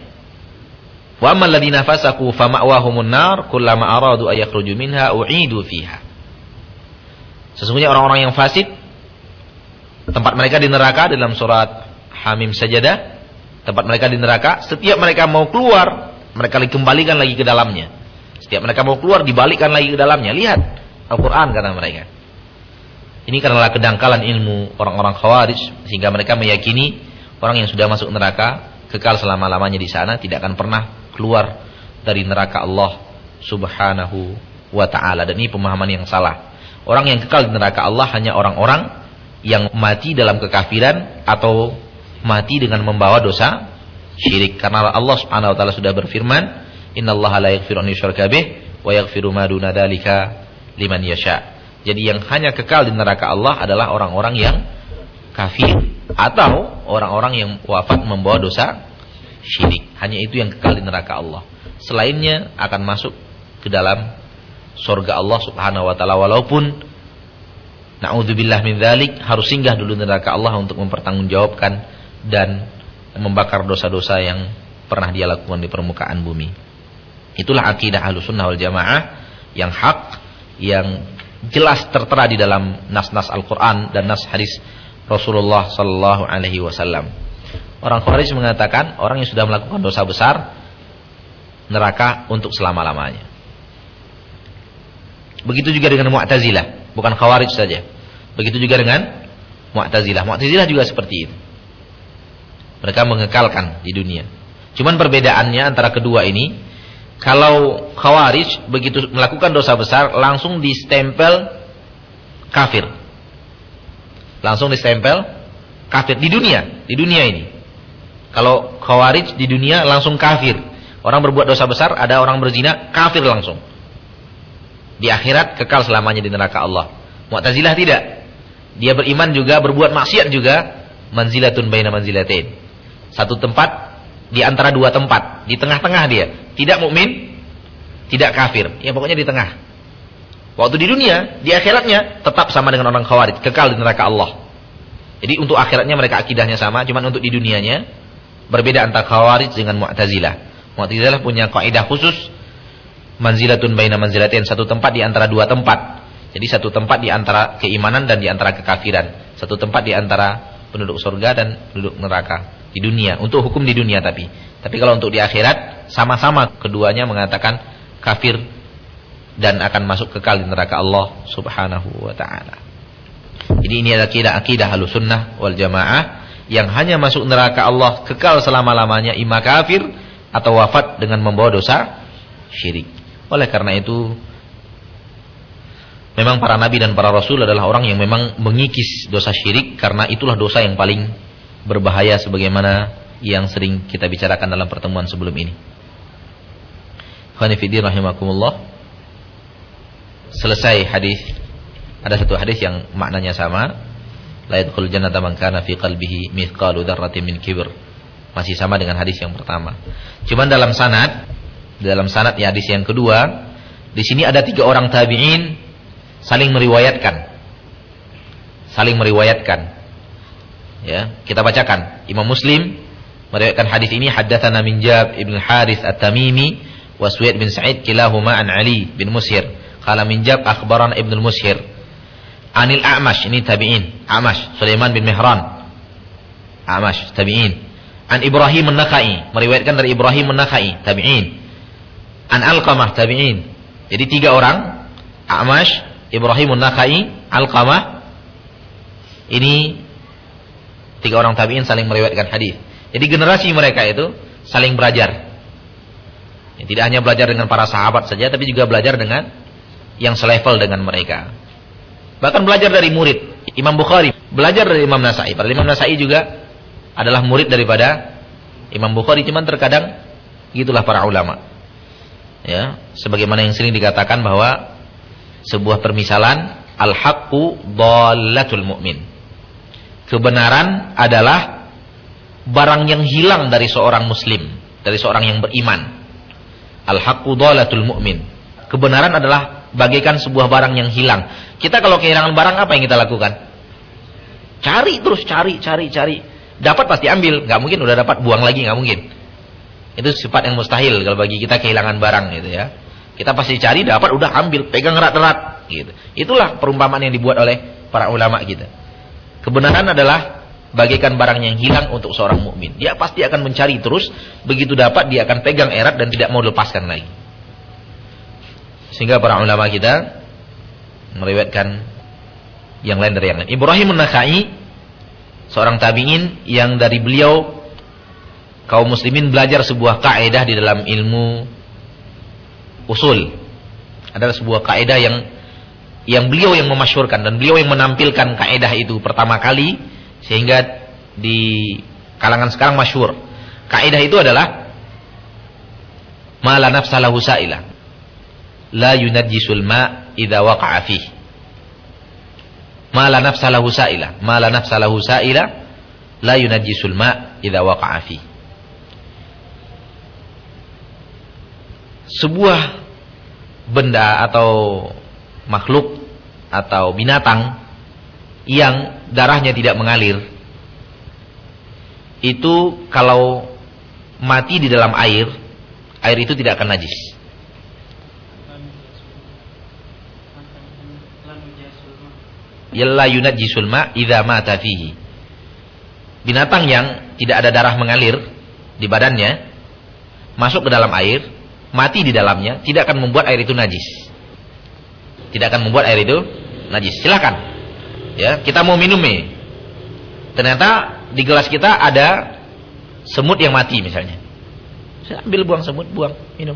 wa ammal ladzina fasaku fama'wahumun nar kullama aradu ayakhruju minha u'idu fiha. Sesungguhnya orang-orang yang fasik tempat mereka di neraka dalam surat Hamim sajadah, tempat mereka di neraka, setiap mereka mau keluar, mereka dikembalikan lagi ke dalamnya. Setiap mereka mau keluar, dibalikkan lagi ke dalamnya. Lihat Al-Quran kata mereka. Ini karena kedangkalan ilmu orang-orang khawarij, sehingga mereka meyakini orang yang sudah masuk neraka, kekal selama-lamanya di sana, tidak akan pernah keluar dari neraka Allah subhanahu wa ta'ala. Dan ini pemahaman yang salah. Orang yang kekal di neraka Allah hanya orang-orang yang mati dalam kekafiran atau mati dengan membawa dosa syirik. Karena Allah Subhanahu wa taala sudah berfirman innallaha la yaghfiru an yushraka bih wa yaghfiru ma duna liman yasha. Jadi yang hanya kekal di neraka Allah adalah orang-orang yang kafir atau orang-orang yang wafat membawa dosa syirik. Hanya itu yang kekal di neraka Allah. Selainnya akan masuk ke dalam surga Allah Subhanahu wa taala walaupun naudzubillah min dzalik harus singgah dulu neraka Allah untuk mempertanggungjawabkan dan membakar dosa-dosa yang pernah dia lakukan di permukaan bumi. Itulah akidah Ahlussunnah wal Jamaah yang hak yang jelas tertera di dalam nas-nas Al-Qur'an dan nas hadis Rasulullah sallallahu alaihi wasallam. Orang Khawarij mengatakan orang yang sudah melakukan dosa besar neraka untuk selama-lamanya. Begitu juga dengan Mu'tazilah, bukan Khawarij saja. Begitu juga dengan Mu'tazilah. Mu'tazilah juga seperti itu. Mereka mengekalkan di dunia. Cuman perbedaannya antara kedua ini, kalau khawarij begitu melakukan dosa besar langsung distempel kafir. Langsung distempel kafir di dunia, di dunia ini. Kalau khawarij di dunia langsung kafir. Orang berbuat dosa besar, ada orang berzina, kafir langsung. Di akhirat kekal selamanya di neraka Allah. Mu'tazilah tidak. Dia beriman juga, berbuat maksiat juga, manzilatun baina manzilatain. Satu tempat di antara dua tempat, di tengah-tengah dia. Tidak mukmin, tidak kafir. Ya pokoknya di tengah. Waktu di dunia, di akhiratnya tetap sama dengan orang khawarij, kekal di neraka Allah. Jadi untuk akhiratnya mereka akidahnya sama, cuman untuk di dunianya berbeda antara khawarij dengan mu'tazilah. Mu'tazilah punya kaidah khusus manzilatun baina manzilatin, satu tempat di antara dua tempat. Jadi satu tempat di antara keimanan dan di antara kekafiran. Satu tempat di antara penduduk surga dan penduduk neraka di dunia. Untuk hukum di dunia tapi. Tapi kalau untuk di akhirat sama-sama keduanya mengatakan kafir dan akan masuk kekal di neraka Allah Subhanahu wa taala. Jadi ini adalah akidah akidah Ahlussunnah wal Jamaah yang hanya masuk neraka Allah kekal selama-lamanya imma kafir atau wafat dengan membawa dosa syirik. Oleh karena itu memang para nabi dan para rasul adalah orang yang memang mengikis dosa syirik karena itulah dosa yang paling berbahaya sebagaimana yang sering kita bicarakan dalam pertemuan sebelum ini. Khanifidin rahimakumullah. Selesai hadis. Ada satu hadis yang maknanya sama. La yadkhul jannata man kana fi qalbihi mithqalu dzarratin min kibr. Masih sama dengan hadis yang pertama. Cuman dalam sanad, dalam sanad ya hadis yang kedua, di sini ada tiga orang tabi'in saling meriwayatkan. Saling meriwayatkan. Ya, kita bacakan. Imam Muslim meriwayatkan hadis ini haddatsana min Jab ibn Harith At-Tamimi wa Suwaid bin Sa'id kilahuma an Ali bin Mushir. Qala min Jab akhbarana Ibnu. Anil A'mash ini tabi'in. A'mash Sulaiman bin Mihran. A'mash tabi'in. An Ibrahim An-Nakhai, meriwayatkan dari Ibrahim An-Nakhai, tabi'in. An Alqamah tabi'in. Jadi tiga orang, A'mash, Ibrahim An-Nakhai, Alqamah. Ini tiga orang tabi'in saling meriwayatkan hadis. Jadi generasi mereka itu saling belajar. Ya, tidak hanya belajar dengan para sahabat saja, tapi juga belajar dengan yang selevel dengan mereka. Bahkan belajar dari murid Imam Bukhari, belajar dari Imam Nasai. Padahal Imam Nasai juga adalah murid daripada Imam Bukhari, cuman terkadang gitulah para ulama. Ya, sebagaimana yang sering dikatakan bahwa sebuah permisalan al-haqqu dhallatul mu'min. Kebenaran adalah barang yang hilang dari seorang muslim, dari seorang yang beriman. Al-haqqu dhallatul mu'min. Kebenaran adalah bagaikan sebuah barang yang hilang. Kita kalau kehilangan barang apa yang kita lakukan? Cari terus, cari, cari, cari. Dapat pasti ambil, nggak mungkin udah dapat buang lagi, nggak mungkin. Itu sifat yang mustahil kalau bagi kita kehilangan barang gitu ya. Kita pasti cari, dapat, udah ambil, pegang erat-erat. Gitu. Itulah perumpamaan yang dibuat oleh para ulama kita. Kebenaran adalah bagaikan barang yang hilang untuk seorang mukmin. Dia pasti akan mencari terus, begitu dapat dia akan pegang erat dan tidak mau lepaskan lagi. Sehingga para ulama kita meriwayatkan yang lain dari yang lain. Ibrahim An-Nakhai seorang tabi'in yang dari beliau kaum muslimin belajar sebuah kaidah di dalam ilmu usul adalah sebuah kaidah yang yang beliau yang memasyurkan dan beliau yang menampilkan kaidah itu pertama kali sehingga di kalangan sekarang masyhur. Kaidah itu adalah mala nafsalahu sa'ilah la yunajjisul ma idza waqa'a fihi. Mala nafsalahu sa'ilah, mala nafsalahu sa'ilah la yunajjisul ma idza waqa'a fihi. sebuah benda atau makhluk atau binatang yang darahnya tidak mengalir itu kalau mati di dalam air air itu tidak akan najis yalla yunajjisul ma idza mata fihi binatang yang tidak ada darah mengalir di badannya masuk ke dalam air mati di dalamnya tidak akan membuat air itu najis. Tidak akan membuat air itu najis. Silakan. Ya, kita mau minum nih. Ternyata di gelas kita ada semut yang mati misalnya. Saya ambil buang semut, buang, minum.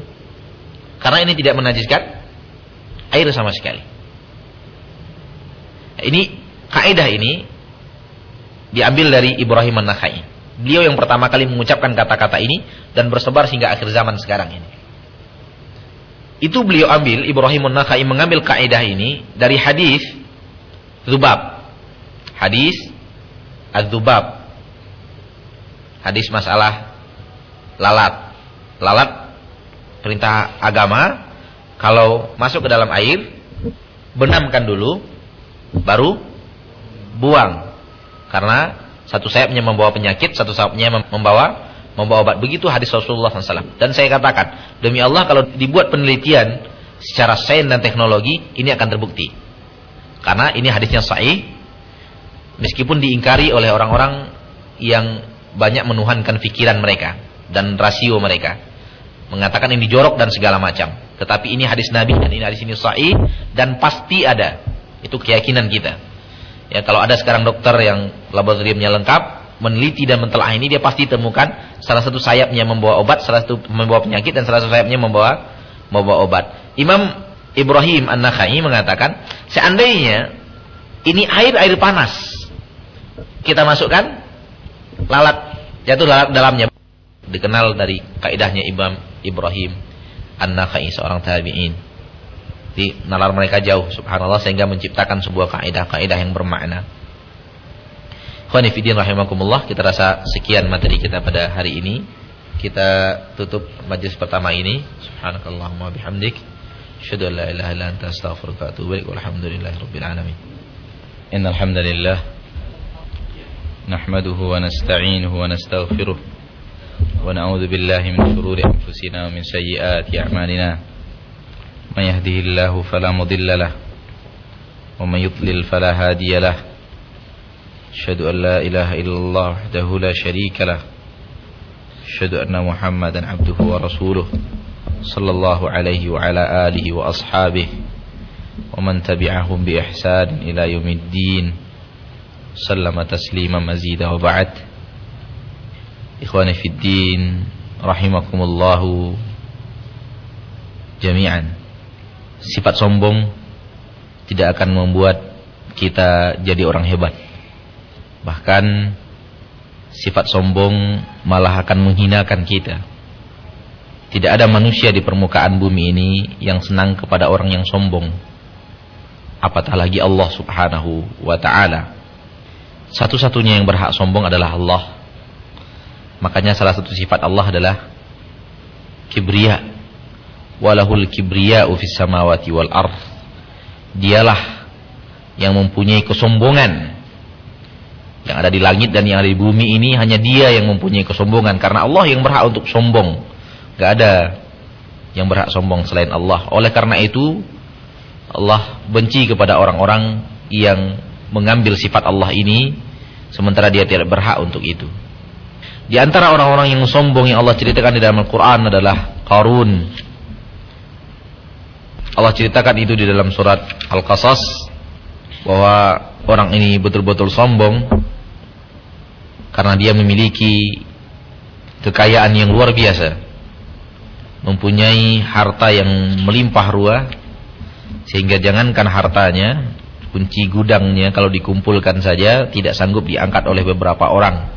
Karena ini tidak menajiskan air sama sekali. Ini kaidah ini diambil dari Ibrahim An-Nakhai. Beliau yang pertama kali mengucapkan kata-kata ini dan bersebar hingga akhir zaman sekarang ini. Itu beliau ambil Ibrahim An-Nakhai mengambil kaidah ini dari hadis Zubab. Hadis Az-Zubab. Hadis masalah lalat. Lalat perintah agama kalau masuk ke dalam air benamkan dulu baru buang. Karena satu sayapnya membawa penyakit, satu sayapnya membawa membawa obat. Begitu hadis Rasulullah SAW. Dan saya katakan, demi Allah kalau dibuat penelitian secara sains dan teknologi, ini akan terbukti. Karena ini hadisnya sahih, meskipun diingkari oleh orang-orang yang banyak menuhankan pikiran mereka dan rasio mereka. Mengatakan ini jorok dan segala macam. Tetapi ini hadis Nabi dan ini hadis ini sahih dan pasti ada. Itu keyakinan kita. Ya kalau ada sekarang dokter yang laboratoriumnya lengkap, meneliti dan mentelaah ini dia pasti temukan salah satu sayapnya membawa obat, salah satu membawa penyakit dan salah satu sayapnya membawa membawa obat. Imam Ibrahim An-Nakhai mengatakan, seandainya ini air air panas kita masukkan lalat jatuh lalat dalamnya dikenal dari kaidahnya Imam Ibrahim An-Nakhai seorang tabi'in. Di nalar mereka jauh subhanallah sehingga menciptakan sebuah kaidah-kaidah yang bermakna. Khonifidin rahimakumullah Kita rasa sekian materi kita pada hari ini. Kita tutup majlis pertama ini. Subhanakallahumma bihamdik. Asyhadu an la ilaha illa anta ilaik. Walhamdulillahi rabbil alamin. Innal hamdalillah nahmaduhu wa nasta'inuhu wa nastaghfiruh. Wa na'udzu billahi min shururi anfusina wa min sayyiati a'malina. May yahdihillahu fala mudilla lahu wa may yudlil fala hadiya lahu أشهد أن لا إله إلا الله وحده لا شريك له أشهد أن محمدا عبده ورسوله صلى الله عليه وعلى آله وأصحابه ومن تبعهم بإحسان إلى يوم الدين سلم تسليما مزيدا وبعد إخواني في الدين رحمكم الله جميعا صفات sombong tidak akan membuat kita jadi orang hebat Bahkan sifat sombong malah akan menghinakan kita. Tidak ada manusia di permukaan bumi ini yang senang kepada orang yang sombong. Apatah lagi Allah subhanahu wa ta'ala. Satu-satunya yang berhak sombong adalah Allah. Makanya salah satu sifat Allah adalah kibriya. Walahul kibriya ufis samawati wal arth. Dialah yang mempunyai kesombongan yang ada di langit dan yang ada di bumi ini hanya dia yang mempunyai kesombongan. Karena Allah yang berhak untuk sombong. Gak ada yang berhak sombong selain Allah. Oleh karena itu, Allah benci kepada orang-orang yang mengambil sifat Allah ini, sementara dia tidak berhak untuk itu. Di antara orang-orang yang sombong yang Allah ceritakan di dalam Al-Quran adalah Qarun. Allah ceritakan itu di dalam surat Al-Qasas bahwa orang ini betul-betul sombong karena dia memiliki kekayaan yang luar biasa. Mempunyai harta yang melimpah ruah sehingga jangankan hartanya kunci gudangnya kalau dikumpulkan saja tidak sanggup diangkat oleh beberapa orang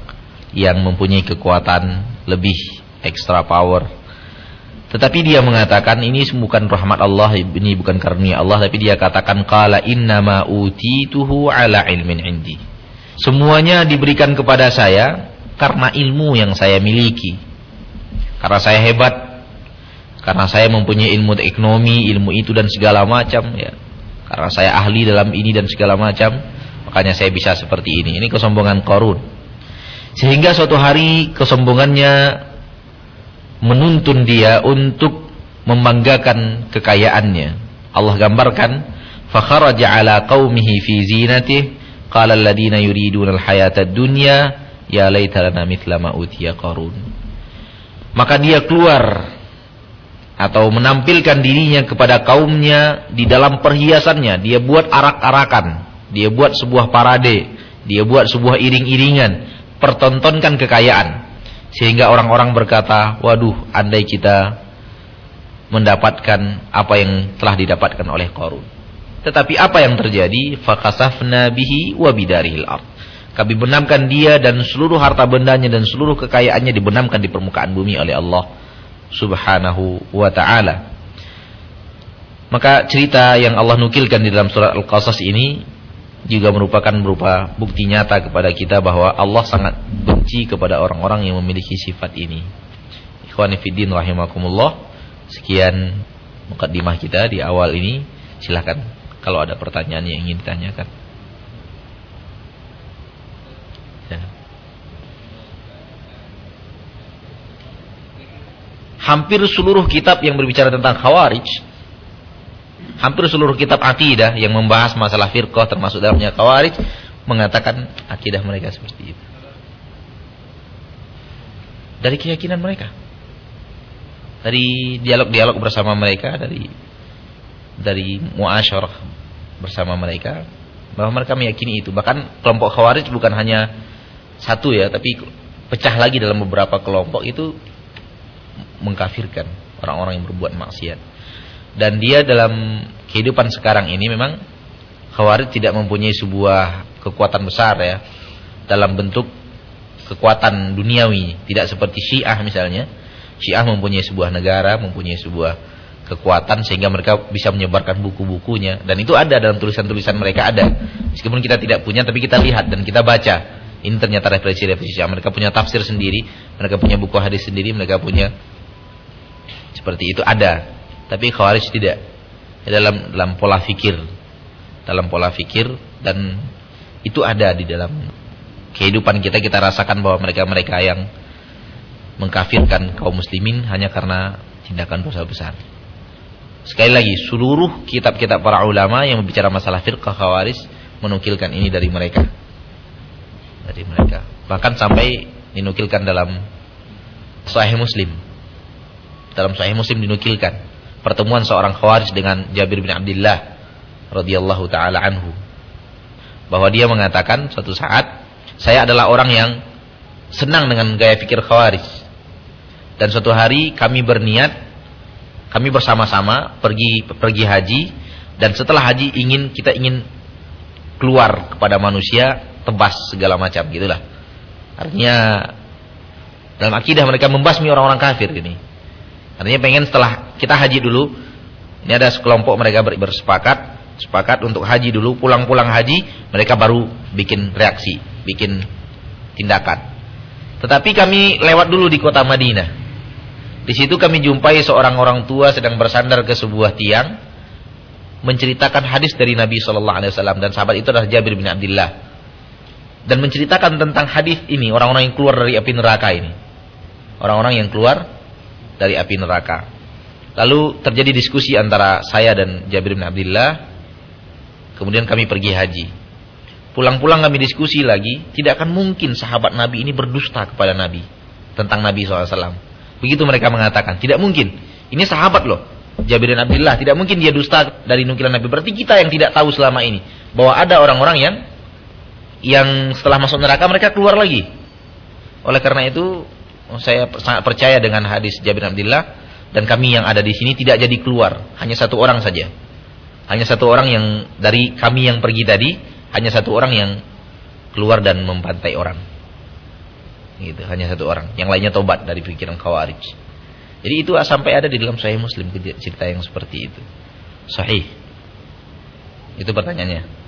yang mempunyai kekuatan lebih extra power. Tetapi dia mengatakan ini bukan rahmat Allah ini bukan karunia Allah tapi dia katakan qala innama utituhu ala ilmin indi Semuanya diberikan kepada saya karena ilmu yang saya miliki. Karena saya hebat. Karena saya mempunyai ilmu ekonomi, ilmu itu dan segala macam ya. Karena saya ahli dalam ini dan segala macam, makanya saya bisa seperti ini. Ini kesombongan Korun. Sehingga suatu hari kesombongannya menuntun dia untuk membanggakan kekayaannya. Allah gambarkan, fakharaja ala qaumihi fi zinatihi Qala alladziina yuriduna al-hayata ad-dunya ya laita lana mithla ma utiya Qarun. Maka dia keluar atau menampilkan dirinya kepada kaumnya di dalam perhiasannya. Dia buat arak-arakan, dia buat sebuah parade, dia buat sebuah iring-iringan, pertontonkan kekayaan. Sehingga orang-orang berkata, waduh andai kita mendapatkan apa yang telah didapatkan oleh Qarun. Tetapi apa yang terjadi? Fakasafna bihi wa bidarihil ard. Kami benamkan dia dan seluruh harta bendanya dan seluruh kekayaannya dibenamkan di permukaan bumi oleh Allah Subhanahu wa taala. Maka cerita yang Allah nukilkan di dalam surat Al-Qasas ini juga merupakan berupa bukti nyata kepada kita bahwa Allah sangat benci kepada orang-orang yang memiliki sifat ini. Ikhwani fiddin rahimakumullah. Sekian mukaddimah kita di awal ini. Silahkan kalau ada pertanyaan yang ingin ditanyakan. Ya. hampir seluruh kitab yang berbicara tentang khawarij hampir seluruh kitab akidah yang membahas masalah firqah termasuk dalamnya khawarij mengatakan akidah mereka seperti itu dari keyakinan mereka dari dialog-dialog bersama mereka dari dari muasyarah bersama mereka bahwa mereka meyakini itu bahkan kelompok khawarij bukan hanya satu ya tapi pecah lagi dalam beberapa kelompok itu mengkafirkan orang-orang yang berbuat maksiat. Dan dia dalam kehidupan sekarang ini memang Khawarij tidak mempunyai sebuah kekuatan besar ya dalam bentuk kekuatan duniawi, tidak seperti Syiah misalnya. Syiah mempunyai sebuah negara, mempunyai sebuah kekuatan sehingga mereka bisa menyebarkan buku-bukunya dan itu ada dalam tulisan-tulisan mereka ada. Meskipun kita tidak punya tapi kita lihat dan kita baca. Ini ternyata referensi-referensi. Mereka punya tafsir sendiri, mereka punya buku hadis sendiri, mereka punya seperti itu ada, tapi Khawarij tidak. Dalam dalam pola fikir. Dalam pola fikir dan itu ada di dalam kehidupan kita kita rasakan bahwa mereka-mereka yang mengkafirkan kaum muslimin hanya karena tindakan dosa besar. Sekali lagi, seluruh kitab-kitab para ulama yang berbicara masalah firqah khawarij menukilkan ini dari mereka. Dari mereka. Bahkan sampai dinukilkan dalam Sahih Muslim dalam Sahih Muslim dinukilkan pertemuan seorang Khawarij dengan Jabir bin Abdullah radhiyallahu taala anhu bahwa dia mengatakan suatu saat saya adalah orang yang senang dengan gaya pikir Khawarij dan suatu hari kami berniat kami bersama-sama pergi pergi haji dan setelah haji ingin kita ingin keluar kepada manusia tebas segala macam gitulah artinya dalam akidah mereka membasmi orang-orang kafir ini Artinya pengen setelah kita haji dulu, ini ada sekelompok mereka bersepakat, sepakat untuk haji dulu, pulang-pulang haji, mereka baru bikin reaksi, bikin tindakan. Tetapi kami lewat dulu di kota Madinah. Di situ kami jumpai seorang orang tua sedang bersandar ke sebuah tiang, menceritakan hadis dari Nabi Shallallahu Alaihi Wasallam dan sahabat itu adalah Jabir bin Abdullah dan menceritakan tentang hadis ini orang-orang yang keluar dari api neraka ini orang-orang yang keluar dari api neraka. Lalu terjadi diskusi antara saya dan Jabir bin Abdullah. Kemudian kami pergi haji. Pulang-pulang kami diskusi lagi, tidak akan mungkin sahabat Nabi ini berdusta kepada Nabi tentang Nabi SAW. Begitu mereka mengatakan, tidak mungkin. Ini sahabat loh, Jabir bin Abdullah. Tidak mungkin dia dusta dari nukilan Nabi. Berarti kita yang tidak tahu selama ini bahwa ada orang-orang yang yang setelah masuk neraka mereka keluar lagi. Oleh karena itu saya sangat percaya dengan hadis Jabir Abdullah dan kami yang ada di sini tidak jadi keluar, hanya satu orang saja. Hanya satu orang yang dari kami yang pergi tadi, hanya satu orang yang keluar dan membantai orang. Gitu, hanya satu orang. Yang lainnya tobat dari pikiran Khawarij. Jadi itu sampai ada di dalam Sahih Muslim cerita yang seperti itu. Sahih. Itu pertanyaannya.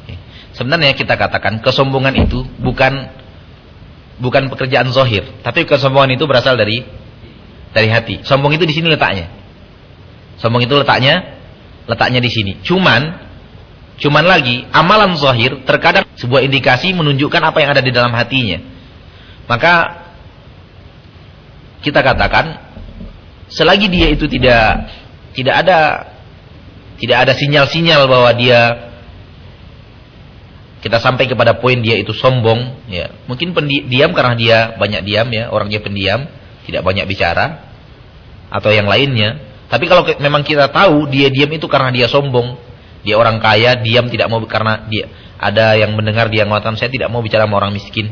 Sebenarnya kita katakan kesombongan itu bukan bukan pekerjaan zohir, tapi kesombongan itu berasal dari dari hati. Sombong itu di sini letaknya. Sombong itu letaknya letaknya di sini. Cuman cuman lagi amalan zohir terkadang sebuah indikasi menunjukkan apa yang ada di dalam hatinya. Maka kita katakan selagi dia itu tidak tidak ada tidak ada sinyal-sinyal bahwa dia kita sampai kepada poin dia itu sombong, ya. Mungkin pendiam karena dia banyak diam ya, orangnya pendiam, tidak banyak bicara atau yang lainnya. Tapi kalau memang kita tahu dia diam itu karena dia sombong, dia orang kaya, diam tidak mau karena dia ada yang mendengar dia mengatakan saya tidak mau bicara sama orang miskin.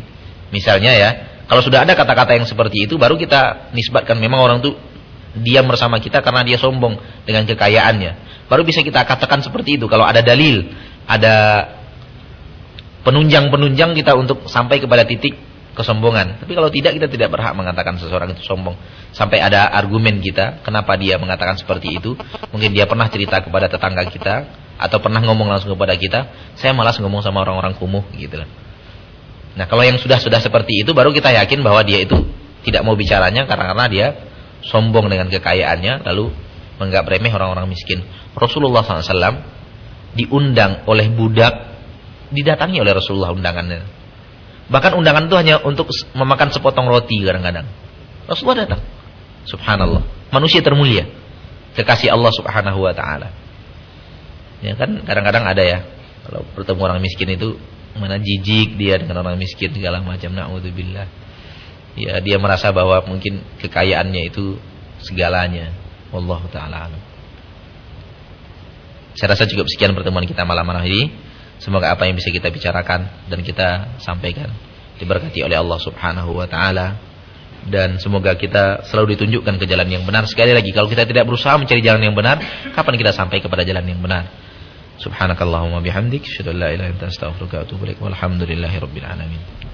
Misalnya ya, kalau sudah ada kata-kata yang seperti itu baru kita nisbatkan memang orang itu diam bersama kita karena dia sombong dengan kekayaannya. Baru bisa kita katakan seperti itu kalau ada dalil, ada penunjang-penunjang kita untuk sampai kepada titik kesombongan. Tapi kalau tidak kita tidak berhak mengatakan seseorang itu sombong. Sampai ada argumen kita kenapa dia mengatakan seperti itu. Mungkin dia pernah cerita kepada tetangga kita atau pernah ngomong langsung kepada kita, saya malas ngomong sama orang-orang kumuh gitu Nah, kalau yang sudah-sudah seperti itu baru kita yakin bahwa dia itu tidak mau bicaranya karena karena dia sombong dengan kekayaannya lalu menganggap remeh orang-orang miskin. Rasulullah SAW diundang oleh budak didatangi oleh Rasulullah undangannya. Bahkan undangan itu hanya untuk memakan sepotong roti kadang-kadang. Rasulullah datang. Subhanallah. manusia termulia, kekasih Allah Subhanahu wa taala. Ya kan kadang-kadang ada ya kalau bertemu orang miskin itu mana jijik dia dengan orang miskin segala macam naudzubillah. Ya dia merasa bahwa mungkin kekayaannya itu segalanya. Wallahu taala Saya rasa cukup sekian pertemuan kita malam hari ini. Semoga apa yang bisa kita bicarakan dan kita sampaikan diberkati oleh Allah Subhanahu wa taala dan semoga kita selalu ditunjukkan ke jalan yang benar. Sekali lagi kalau kita tidak berusaha mencari jalan yang benar, kapan kita sampai kepada jalan yang benar? Subhanakallahumma bihamdik, la ilaha anta astaghfiruka wa atubu ilaik. Alamin.